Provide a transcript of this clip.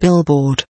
billboard.